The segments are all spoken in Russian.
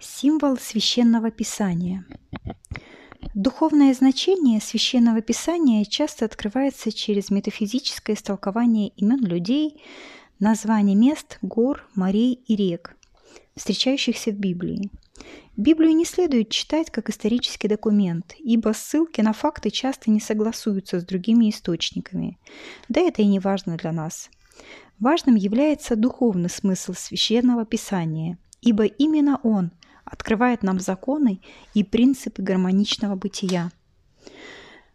Символ священного писания. Духовное значение священного писания часто открывается через метафизическое истолкование имен людей, названий мест, гор, морей и рек, встречающихся в Библии. Библию не следует читать как исторический документ, ибо ссылки на факты часто не согласуются с другими источниками. Да это и не важно для нас. Важным является духовный смысл священного писания, ибо именно он – открывает нам законы и принципы гармоничного бытия.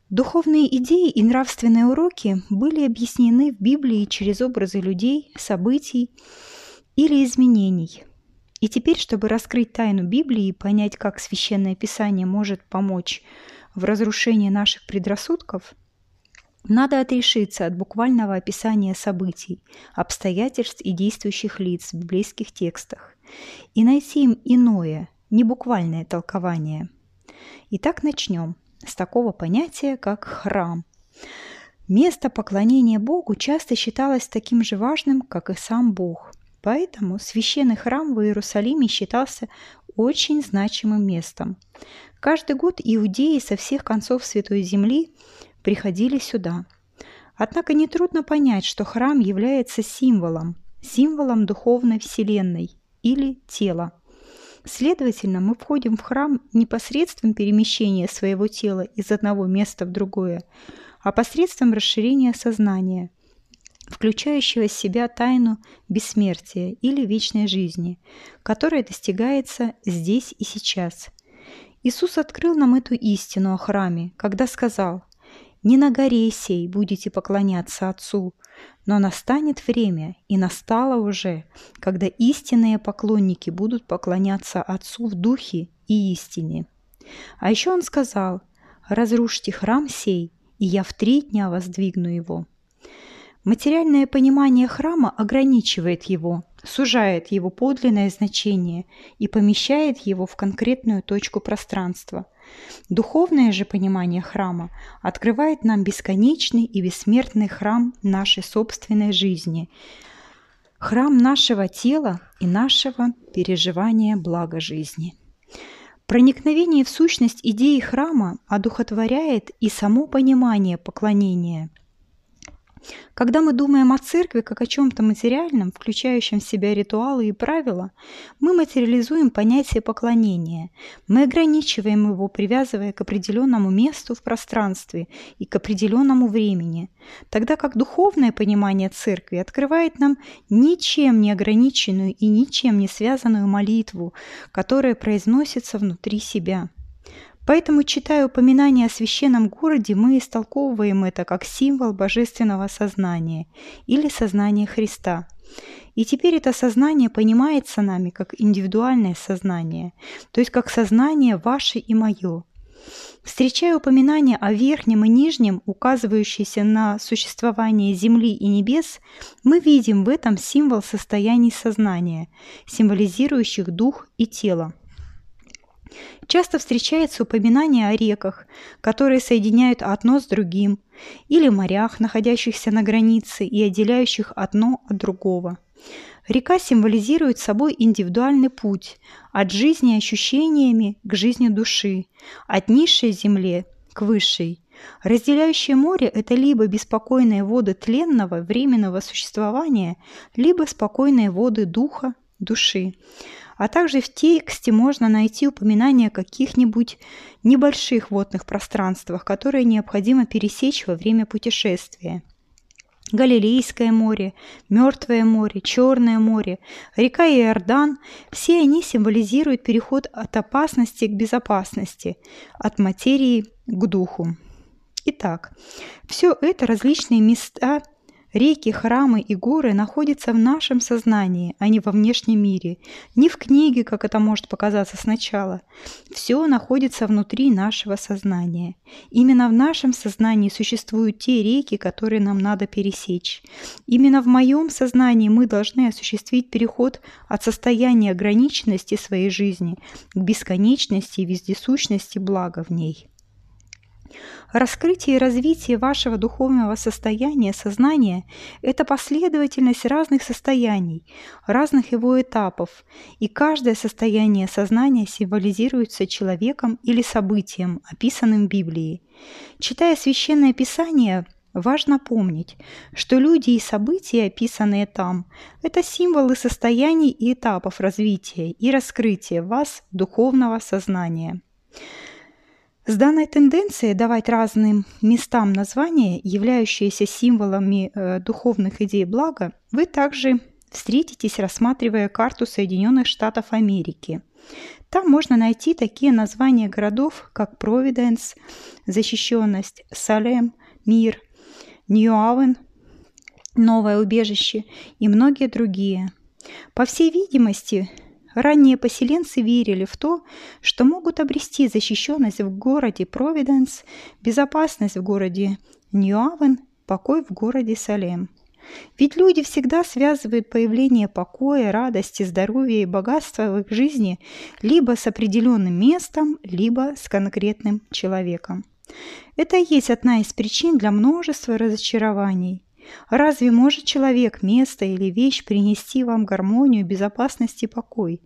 Духовные идеи и нравственные уроки были объяснены в Библии через образы людей, событий или изменений. И теперь, чтобы раскрыть тайну Библии и понять, как Священное Писание может помочь в разрушении наших предрассудков, надо отрешиться от буквального описания событий, обстоятельств и действующих лиц в библейских текстах и найти им иное, небуквальное толкование. Итак, начнем с такого понятия, как храм. Место поклонения Богу часто считалось таким же важным, как и сам Бог. Поэтому священный храм в Иерусалиме считался очень значимым местом. Каждый год иудеи со всех концов Святой Земли приходили сюда. Однако нетрудно понять, что храм является символом, символом духовной вселенной или тела. Следовательно, мы входим в храм не посредством перемещения своего тела из одного места в другое, а посредством расширения сознания, включающего в себя тайну бессмертия или вечной жизни, которая достигается здесь и сейчас. Иисус открыл нам эту истину о храме, когда сказал «Не на горе сей будете поклоняться Отцу, но настанет время, и настало уже, когда истинные поклонники будут поклоняться Отцу в духе и истине. А еще он сказал, «Разрушьте храм сей, и я в три дня воздвигну его». Материальное понимание храма ограничивает его, сужает его подлинное значение и помещает его в конкретную точку пространства. Духовное же понимание храма открывает нам бесконечный и бессмертный храм нашей собственной жизни, храм нашего тела и нашего переживания блага жизни. Проникновение в сущность идеи храма одухотворяет и само понимание поклонения – когда мы думаем о церкви как о чем-то материальном, включающем в себя ритуалы и правила, мы материализуем понятие поклонения. Мы ограничиваем его, привязывая к определенному месту в пространстве и к определенному времени, тогда как духовное понимание церкви открывает нам ничем не ограниченную и ничем не связанную молитву, которая произносится внутри себя. Поэтому, читая упоминание о священном городе, мы истолковываем это как символ божественного сознания или сознания Христа. И теперь это сознание понимается нами как индивидуальное сознание, то есть как сознание ваше и мое. Встречая упоминания о верхнем и нижнем, указывающиеся на существование Земли и небес, мы видим в этом символ состояний сознания, символизирующих дух и тело. Часто встречается упоминание о реках, которые соединяют одно с другим, или морях, находящихся на границе и отделяющих одно от другого. Река символизирует собой индивидуальный путь от жизни ощущениями к жизни души, от низшей земле к высшей. Разделяющее море – это либо беспокойные воды тленного, временного существования, либо спокойные воды духа, души а также в тексте можно найти упоминания о каких-нибудь небольших водных пространствах, которые необходимо пересечь во время путешествия. Галилейское море, Мертвое море, Черное море, река Иордан – все они символизируют переход от опасности к безопасности, от материи к духу. Итак, все это различные места Реки, храмы и горы находятся в нашем сознании, а не во внешнем мире, не в книге, как это может показаться сначала. Все находится внутри нашего сознания. Именно в нашем сознании существуют те реки, которые нам надо пересечь. Именно в моем сознании мы должны осуществить переход от состояния ограниченности своей жизни к бесконечности и вездесущности блага в ней. Раскрытие и развитие вашего духовного состояния, сознания – это последовательность разных состояний, разных его этапов, и каждое состояние сознания символизируется человеком или событием, описанным в Библии. Читая Священное Писание, важно помнить, что люди и события, описанные там, это символы состояний и этапов развития и раскрытия вас духовного сознания. С данной тенденцией давать разным местам названия, являющиеся символами э, духовных идей блага, вы также встретитесь, рассматривая карту Соединенных Штатов Америки. Там можно найти такие названия городов, как Провиденс, защищенность, Салем, мир, Нью-Авен, новое убежище и многие другие. По всей видимости, Ранние поселенцы верили в то, что могут обрести защищенность в городе Провиденс, безопасность в городе Ньюавен, покой в городе Салем. Ведь люди всегда связывают появление покоя, радости, здоровья и богатства в их жизни либо с определенным местом, либо с конкретным человеком. Это и есть одна из причин для множества разочарований. Разве может человек, место или вещь принести вам гармонию, безопасность и покой?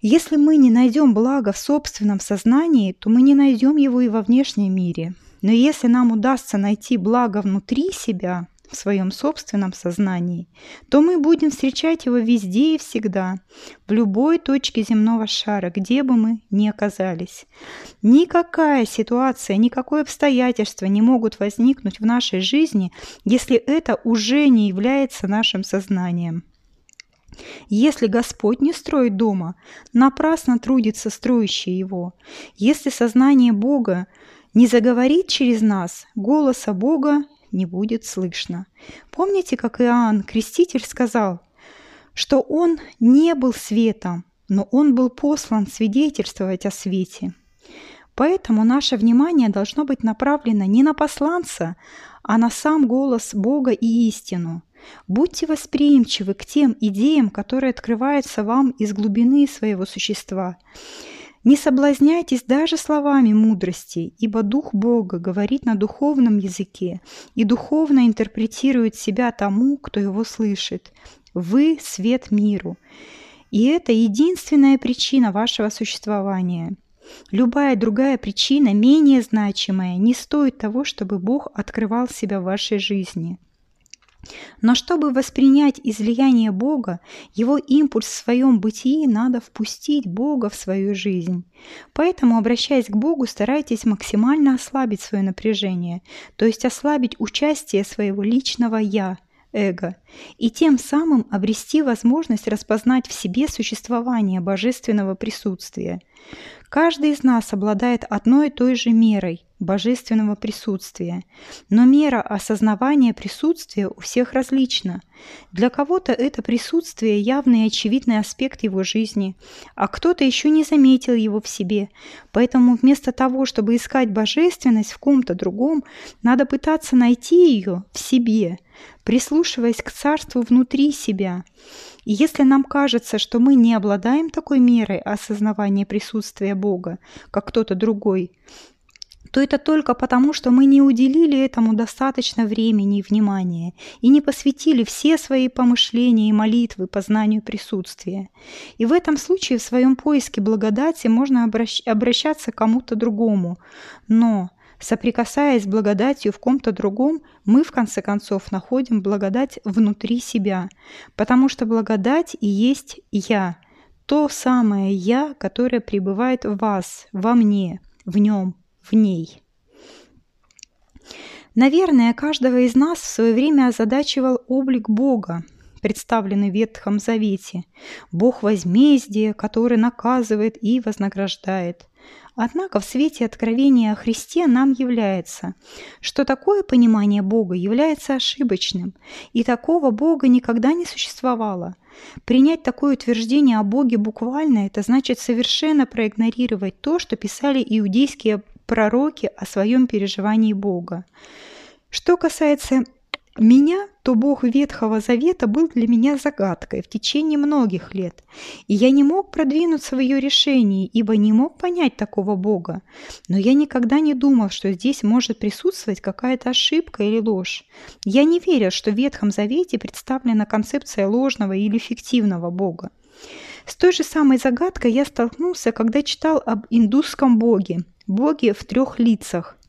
Если мы не найдем блага в собственном сознании, то мы не найдем его и во внешнем мире. Но если нам удастся найти благо внутри себя, в своем собственном сознании, то мы будем встречать его везде и всегда, в любой точке земного шара, где бы мы ни оказались. Никакая ситуация, никакое обстоятельство не могут возникнуть в нашей жизни, если это уже не является нашим сознанием. Если Господь не строит дома, напрасно трудится строящий его. Если сознание Бога не заговорит через нас, голоса Бога не будет слышно. Помните, как Иоанн, креститель, сказал, что он не был светом, но он был послан свидетельствовать о свете. Поэтому наше внимание должно быть направлено не на посланца, а на сам голос Бога и истину. Будьте восприимчивы к тем идеям, которые открываются вам из глубины своего существа. Не соблазняйтесь даже словами мудрости, ибо Дух Бога говорит на духовном языке и духовно интерпретирует себя тому, кто его слышит. Вы – свет миру. И это единственная причина вашего существования. Любая другая причина, менее значимая, не стоит того, чтобы Бог открывал себя в вашей жизни. Но чтобы воспринять излияние Бога, его импульс в своем бытии надо впустить Бога в свою жизнь. Поэтому, обращаясь к Богу, старайтесь максимально ослабить свое напряжение, то есть ослабить участие своего личного «я», эго, и тем самым обрести возможность распознать в себе существование божественного присутствия. Каждый из нас обладает одной и той же мерой божественного присутствия, но мера осознавания присутствия у всех различна. Для кого-то это присутствие – явный и очевидный аспект его жизни, а кто-то еще не заметил его в себе. Поэтому вместо того, чтобы искать божественность в ком-то другом, надо пытаться найти ее в себе, прислушиваясь к царству внутри себя – и если нам кажется, что мы не обладаем такой мерой осознавания присутствия Бога, как кто-то другой, то это только потому, что мы не уделили этому достаточно времени и внимания и не посвятили все свои помышления и молитвы познанию присутствия. И в этом случае в своем поиске благодати можно обращ- обращаться к кому-то другому. Но Соприкасаясь с благодатью в ком-то другом, мы в конце концов находим благодать внутри себя, потому что благодать и есть «я», то самое «я», которое пребывает в вас, во мне, в нем, в ней. Наверное, каждого из нас в свое время озадачивал облик Бога, представленный в Ветхом Завете. Бог возмездия, который наказывает и вознаграждает. Однако в свете откровения о Христе нам является, что такое понимание Бога является ошибочным, и такого Бога никогда не существовало. Принять такое утверждение о Боге буквально – это значит совершенно проигнорировать то, что писали иудейские пророки о своем переживании Бога. Что касается меня, то Бог Ветхого Завета был для меня загадкой в течение многих лет, и я не мог продвинуться в ее решении, ибо не мог понять такого Бога. Но я никогда не думал, что здесь может присутствовать какая-то ошибка или ложь. Я не верил, что в Ветхом Завете представлена концепция ложного или фиктивного Бога. С той же самой загадкой я столкнулся, когда читал об индусском боге, боге в трех лицах –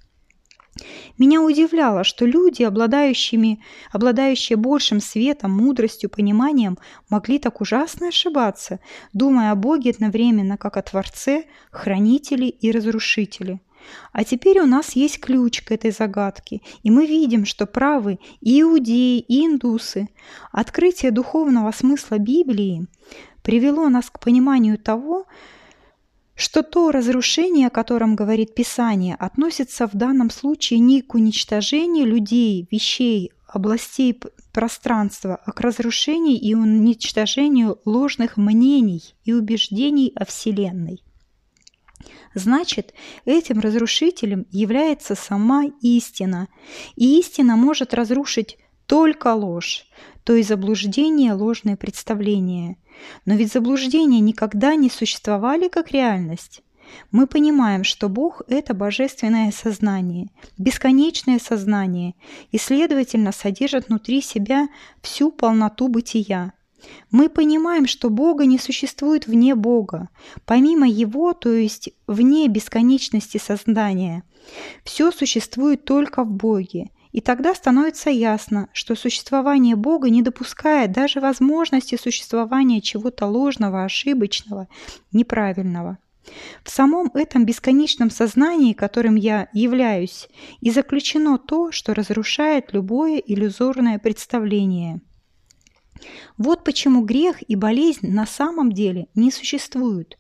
меня удивляло, что люди, обладающими, обладающие большим светом, мудростью, пониманием, могли так ужасно ошибаться, думая о Боге одновременно как о Творце, Хранителе и Разрушителе. А теперь у нас есть ключ к этой загадке, и мы видим, что правы и иудеи, и индусы. Открытие духовного смысла Библии привело нас к пониманию того, что то разрушение, о котором говорит Писание, относится в данном случае не к уничтожению людей, вещей, областей пространства, а к разрушению и уничтожению ложных мнений и убеждений о Вселенной. Значит, этим разрушителем является сама истина, и истина может разрушить только ложь, то есть заблуждение, ложное представление. Но ведь заблуждения никогда не существовали как реальность. Мы понимаем, что Бог – это божественное сознание, бесконечное сознание и, следовательно, содержит внутри себя всю полноту бытия. Мы понимаем, что Бога не существует вне Бога, помимо Его, то есть вне бесконечности сознания. Все существует только в Боге, и тогда становится ясно, что существование Бога не допускает даже возможности существования чего-то ложного, ошибочного, неправильного. В самом этом бесконечном сознании, которым я являюсь, и заключено то, что разрушает любое иллюзорное представление – вот почему грех и болезнь на самом деле не существуют.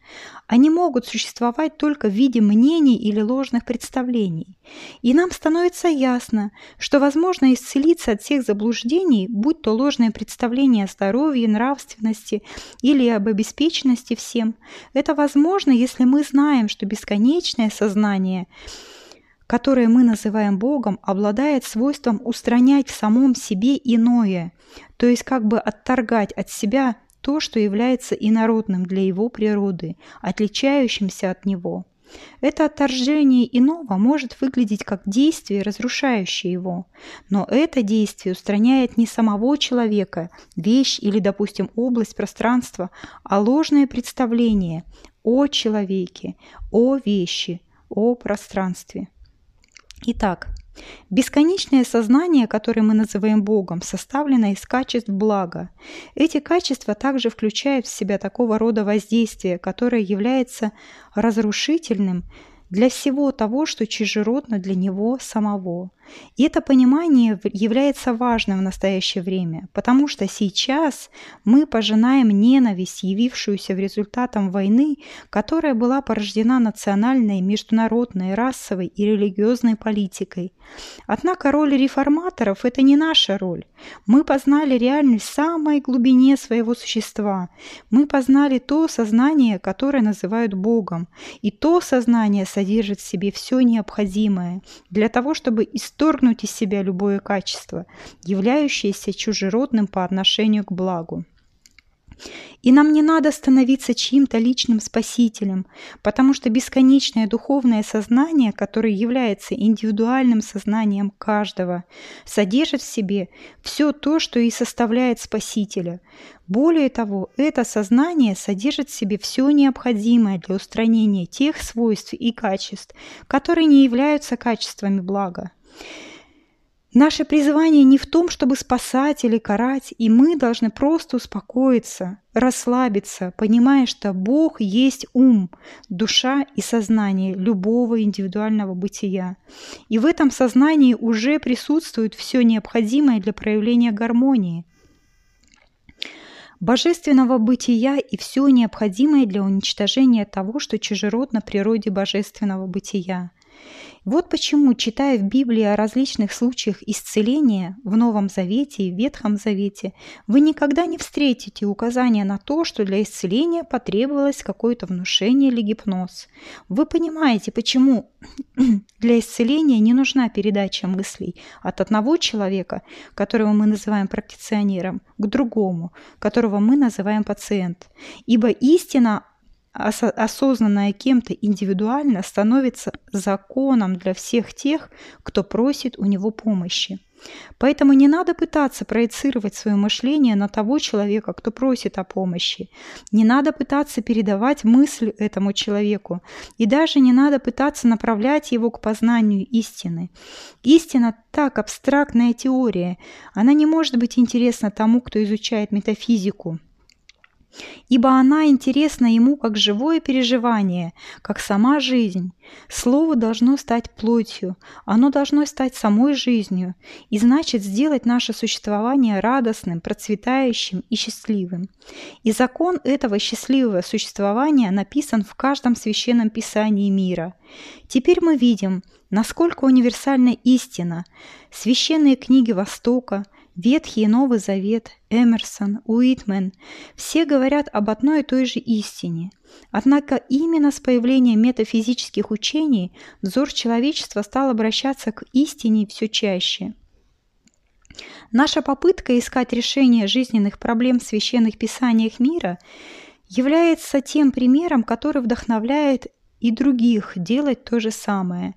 Они могут существовать только в виде мнений или ложных представлений. И нам становится ясно, что возможно исцелиться от всех заблуждений, будь то ложное представление о здоровье, нравственности или об обеспеченности всем. Это возможно, если мы знаем, что бесконечное сознание – которое мы называем Богом, обладает свойством устранять в самом себе иное, то есть как бы отторгать от себя то, что является инородным для его природы, отличающимся от него. Это отторжение иного может выглядеть как действие, разрушающее его, но это действие устраняет не самого человека, вещь или, допустим, область пространства, а ложное представление о человеке, о вещи, о пространстве. Итак, бесконечное сознание, которое мы называем Богом, составлено из качеств блага. Эти качества также включают в себя такого рода воздействие, которое является разрушительным для всего того, что чужеродно для него самого. И это понимание является важным в настоящее время, потому что сейчас мы пожинаем ненависть, явившуюся в результатом войны, которая была порождена национальной, международной, расовой и религиозной политикой. Однако роль реформаторов – это не наша роль. Мы познали реальность в самой глубине своего существа. Мы познали то сознание, которое называют Богом. И то сознание содержит в себе все необходимое для того, чтобы история исторгнуть из себя любое качество, являющееся чужеродным по отношению к благу. И нам не надо становиться чьим-то личным спасителем, потому что бесконечное духовное сознание, которое является индивидуальным сознанием каждого, содержит в себе все то, что и составляет спасителя. Более того, это сознание содержит в себе все необходимое для устранения тех свойств и качеств, которые не являются качествами блага. Наше призвание не в том, чтобы спасать или карать, и мы должны просто успокоиться, расслабиться, понимая, что Бог есть ум, душа и сознание любого индивидуального бытия. И в этом сознании уже присутствует все необходимое для проявления гармонии – божественного бытия и все необходимое для уничтожения того, что чужеродно природе божественного бытия. Вот почему, читая в Библии о различных случаях исцеления в Новом Завете и Ветхом Завете, вы никогда не встретите указания на то, что для исцеления потребовалось какое-то внушение или гипноз. Вы понимаете, почему для исцеления не нужна передача мыслей от одного человека, которого мы называем практиционером, к другому, которого мы называем пациент. Ибо истина осознанное кем-то индивидуально становится законом для всех тех, кто просит у него помощи. Поэтому не надо пытаться проецировать свое мышление на того человека, кто просит о помощи. Не надо пытаться передавать мысль этому человеку. И даже не надо пытаться направлять его к познанию истины. Истина так абстрактная теория. Она не может быть интересна тому, кто изучает метафизику ибо она интересна ему как живое переживание, как сама жизнь. Слово должно стать плотью, оно должно стать самой жизнью, и значит сделать наше существование радостным, процветающим и счастливым. И закон этого счастливого существования написан в каждом священном писании мира. Теперь мы видим, насколько универсальна истина. Священные книги Востока, Ветхий и Новый Завет, Эмерсон, Уитмен – все говорят об одной и той же истине. Однако именно с появлением метафизических учений взор человечества стал обращаться к истине все чаще. Наша попытка искать решение жизненных проблем в священных писаниях мира является тем примером, который вдохновляет и других делать то же самое.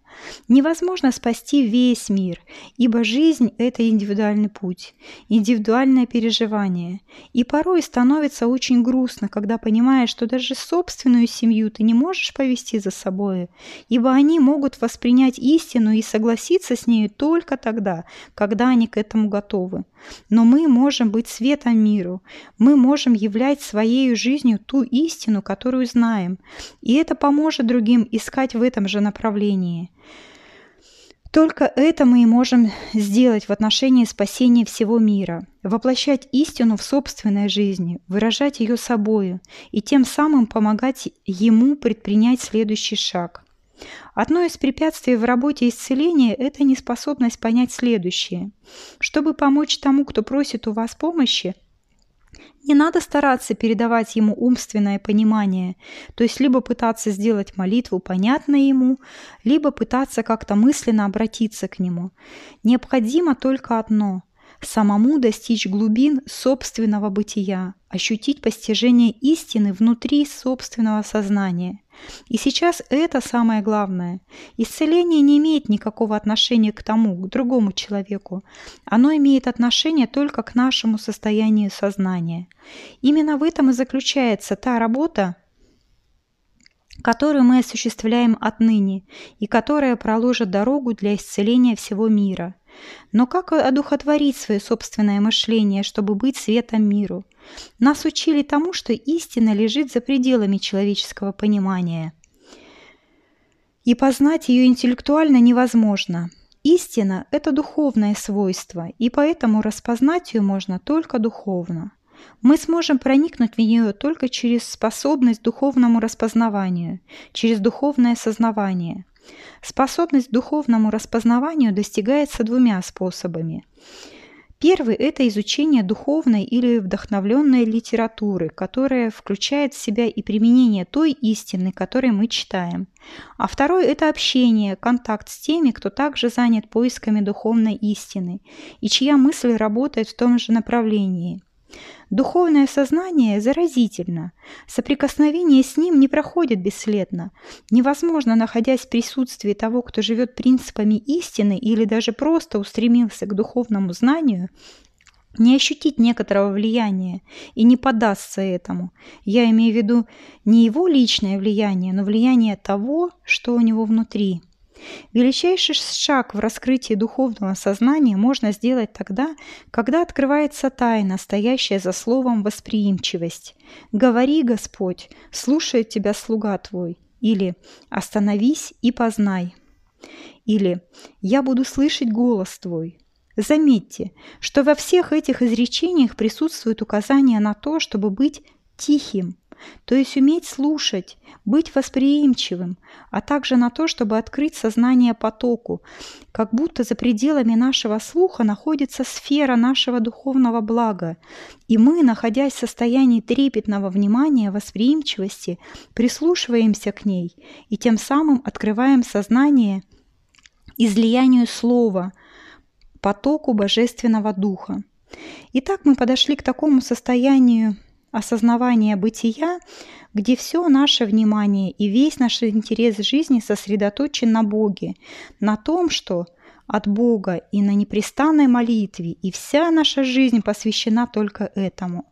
Невозможно спасти весь мир, ибо жизнь – это индивидуальный путь, индивидуальное переживание. И порой становится очень грустно, когда понимаешь, что даже собственную семью ты не можешь повести за собой, ибо они могут воспринять истину и согласиться с ней только тогда, когда они к этому готовы. Но мы можем быть светом миру, мы можем являть своей жизнью ту истину, которую знаем, и это поможет другим искать в этом же направлении. Только это мы и можем сделать в отношении спасения всего мира, воплощать истину в собственной жизни, выражать ее собою и тем самым помогать ему предпринять следующий шаг. Одно из препятствий в работе исцеления – это неспособность понять следующее. Чтобы помочь тому, кто просит у вас помощи – не надо стараться передавать ему умственное понимание, то есть либо пытаться сделать молитву понятной ему, либо пытаться как-то мысленно обратиться к нему. Необходимо только одно – самому достичь глубин собственного бытия, ощутить постижение истины внутри собственного сознания – и сейчас это самое главное. Исцеление не имеет никакого отношения к тому, к другому человеку. Оно имеет отношение только к нашему состоянию сознания. Именно в этом и заключается та работа, которую мы осуществляем отныне и которая проложит дорогу для исцеления всего мира. Но как одухотворить свое собственное мышление, чтобы быть светом миру? Нас учили тому, что истина лежит за пределами человеческого понимания. И познать ее интеллектуально невозможно. Истина – это духовное свойство, и поэтому распознать ее можно только духовно. Мы сможем проникнуть в нее только через способность духовному распознаванию, через духовное сознавание. Способность духовному распознаванию достигается двумя способами. Первый – это изучение духовной или вдохновленной литературы, которая включает в себя и применение той истины, которой мы читаем. А второй – это общение, контакт с теми, кто также занят поисками духовной истины и чья мысль работает в том же направлении – Духовное сознание заразительно. Соприкосновение с ним не проходит бесследно. Невозможно, находясь в присутствии того, кто живет принципами истины или даже просто устремился к духовному знанию, не ощутить некоторого влияния и не поддаться этому. Я имею в виду не его личное влияние, но влияние того, что у него внутри. Величайший шаг в раскрытии духовного сознания можно сделать тогда, когда открывается тайна, стоящая за словом восприимчивость. «Говори, Господь, слушает тебя слуга твой» или «Остановись и познай» или «Я буду слышать голос твой». Заметьте, что во всех этих изречениях присутствует указание на то, чтобы быть тихим – то есть уметь слушать, быть восприимчивым, а также на то, чтобы открыть сознание потоку, как будто за пределами нашего слуха находится сфера нашего духовного блага, и мы, находясь в состоянии трепетного внимания, восприимчивости, прислушиваемся к ней и тем самым открываем сознание излиянию слова, потоку Божественного Духа. Итак, мы подошли к такому состоянию осознавания бытия, где все наше внимание и весь наш интерес жизни сосредоточен на Боге, на том, что от Бога и на непрестанной молитве, и вся наша жизнь посвящена только этому.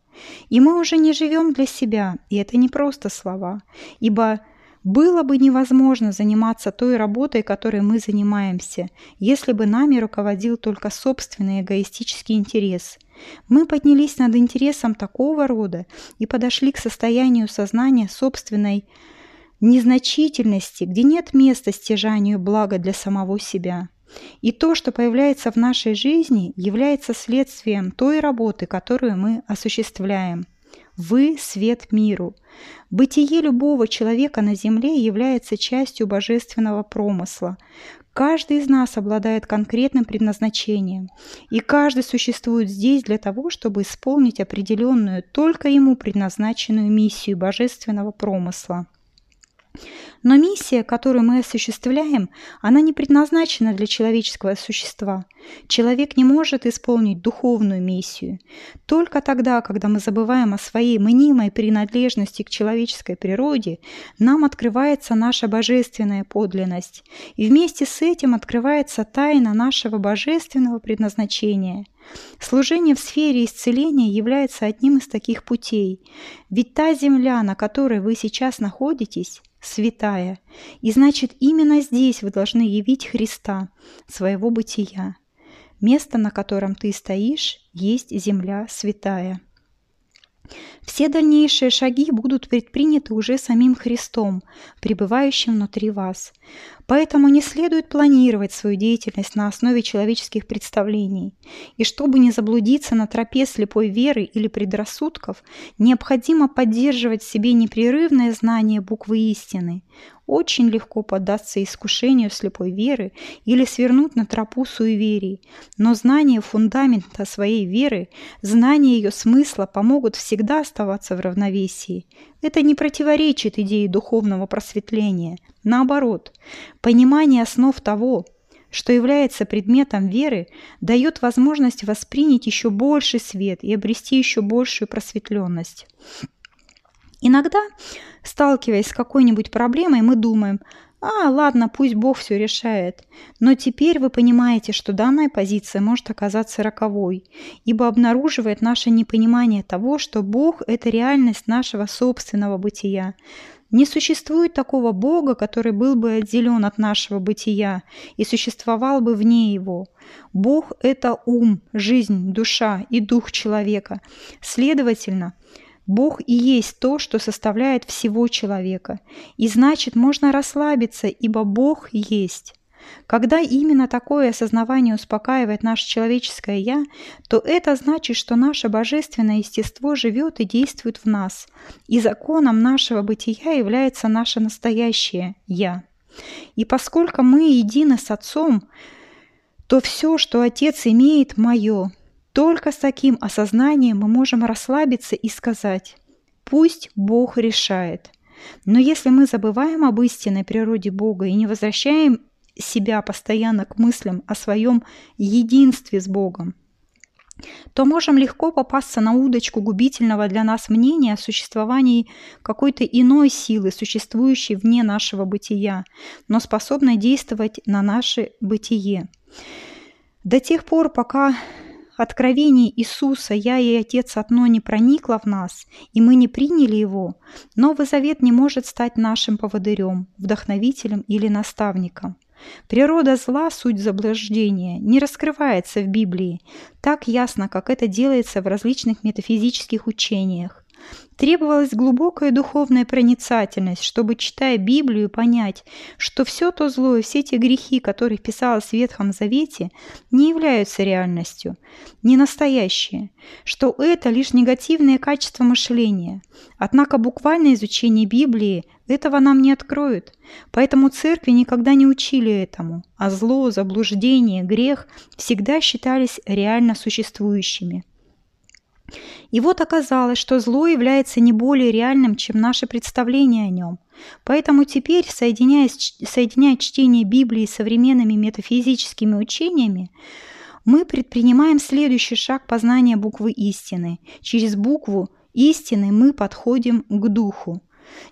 И мы уже не живем для себя, и это не просто слова, ибо было бы невозможно заниматься той работой, которой мы занимаемся, если бы нами руководил только собственный эгоистический интерес. Мы поднялись над интересом такого рода и подошли к состоянию сознания собственной незначительности, где нет места стяжанию блага для самого себя. И то, что появляется в нашей жизни, является следствием той работы, которую мы осуществляем – вы – свет миру. Бытие любого человека на земле является частью божественного промысла. Каждый из нас обладает конкретным предназначением, и каждый существует здесь для того, чтобы исполнить определенную, только ему предназначенную миссию божественного промысла. Но миссия, которую мы осуществляем, она не предназначена для человеческого существа. Человек не может исполнить духовную миссию. Только тогда, когда мы забываем о своей мнимой принадлежности к человеческой природе, нам открывается наша божественная подлинность. И вместе с этим открывается тайна нашего божественного предназначения – Служение в сфере исцеления является одним из таких путей. Ведь та земля, на которой вы сейчас находитесь, святая, и значит именно здесь вы должны явить Христа, своего бытия. Место, на котором ты стоишь, есть земля святая. Все дальнейшие шаги будут предприняты уже самим Христом, пребывающим внутри вас. Поэтому не следует планировать свою деятельность на основе человеческих представлений. И чтобы не заблудиться на тропе слепой веры или предрассудков, необходимо поддерживать в себе непрерывное знание буквы истины. Очень легко поддаться искушению слепой веры или свернуть на тропу суеверий, но знание фундамента своей веры, знание ее смысла помогут всегда оставаться в равновесии. Это не противоречит идее духовного просветления. Наоборот, понимание основ того, что является предметом веры, дает возможность воспринять еще больший свет и обрести еще большую просветленность. Иногда, сталкиваясь с какой-нибудь проблемой, мы думаем, а, ладно, пусть Бог все решает. Но теперь вы понимаете, что данная позиция может оказаться роковой, ибо обнаруживает наше непонимание того, что Бог – это реальность нашего собственного бытия. Не существует такого Бога, который был бы отделен от нашего бытия и существовал бы вне его. Бог – это ум, жизнь, душа и дух человека. Следовательно, Бог и есть то, что составляет всего человека. И значит, можно расслабиться, ибо Бог есть. Когда именно такое осознавание успокаивает наше человеческое «я», то это значит, что наше божественное естество живет и действует в нас, и законом нашего бытия является наше настоящее «я». И поскольку мы едины с Отцом, то все, что Отец имеет, мое, только с таким осознанием мы можем расслабиться и сказать «Пусть Бог решает». Но если мы забываем об истинной природе Бога и не возвращаем себя постоянно к мыслям о своем единстве с Богом, то можем легко попасться на удочку губительного для нас мнения о существовании какой-то иной силы, существующей вне нашего бытия, но способной действовать на наше бытие. До тех пор, пока откровение Иисуса «Я и Отец одно» не проникло в нас, и мы не приняли его, Новый Завет не может стать нашим поводырем, вдохновителем или наставником. Природа зла, суть заблуждения, не раскрывается в Библии так ясно, как это делается в различных метафизических учениях. Требовалась глубокая духовная проницательность, чтобы, читая Библию, понять, что все то зло и все те грехи, которые писалось в Ветхом Завете, не являются реальностью, не настоящие, что это лишь негативные качества мышления. Однако буквальное изучение Библии этого нам не откроют, поэтому церкви никогда не учили этому, а зло, заблуждение, грех всегда считались реально существующими. И вот оказалось, что зло является не более реальным, чем наше представление о нем. Поэтому теперь, соединяя, соединяя чтение Библии с современными метафизическими учениями, мы предпринимаем следующий шаг познания буквы истины. Через букву истины мы подходим к духу.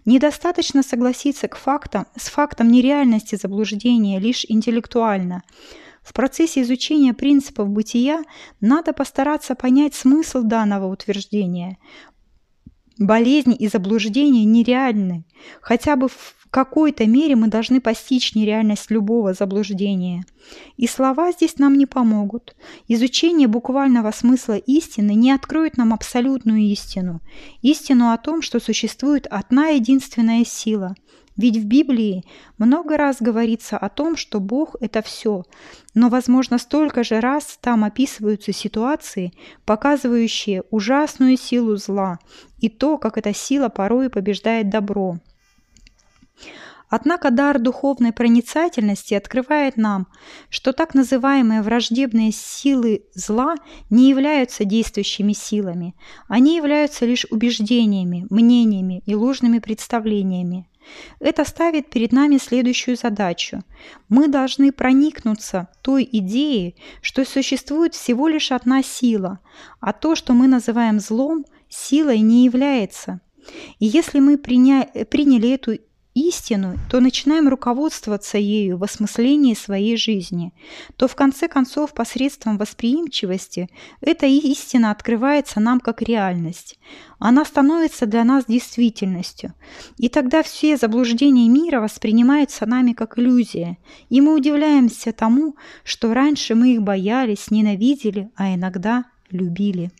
Недостаточно согласиться к фактам, с фактом нереальности заблуждения лишь интеллектуально – в процессе изучения принципов бытия надо постараться понять смысл данного утверждения. Болезни и заблуждения нереальны. Хотя бы в какой-то мере мы должны постичь нереальность любого заблуждения. И слова здесь нам не помогут. Изучение буквального смысла истины не откроет нам абсолютную истину. Истину о том, что существует одна единственная сила – ведь в Библии много раз говорится о том, что Бог – это все, но, возможно, столько же раз там описываются ситуации, показывающие ужасную силу зла и то, как эта сила порой побеждает добро. Однако дар духовной проницательности открывает нам, что так называемые враждебные силы зла не являются действующими силами, они являются лишь убеждениями, мнениями и ложными представлениями. Это ставит перед нами следующую задачу. Мы должны проникнуться той идеей, что существует всего лишь одна сила, а то, что мы называем злом, силой не является. И если мы приня... приняли эту истину, то начинаем руководствоваться ею в осмыслении своей жизни, то в конце концов посредством восприимчивости эта истина открывается нам как реальность. Она становится для нас действительностью. И тогда все заблуждения мира воспринимаются нами как иллюзия, и мы удивляемся тому, что раньше мы их боялись, ненавидели, а иногда любили.